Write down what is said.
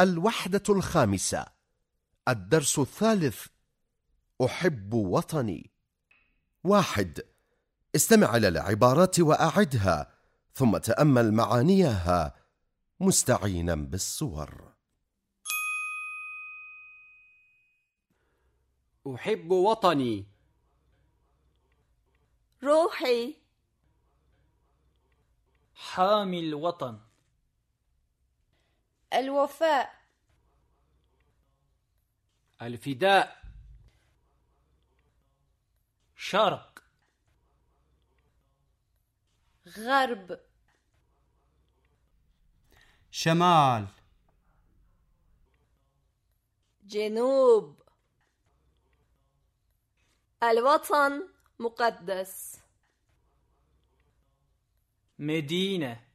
الوحدة الخامسة. الدرس الثالث. أحب وطني. واحد. استمع إلى العبارات وأعدها ثم تأمل معانيها مستعينا بالصور. أحب وطني. روحي. حامي الوطن. الوفاء. الفداء. شرق. غرب. شمال. جنوب. الوطن مقدس. مدينة.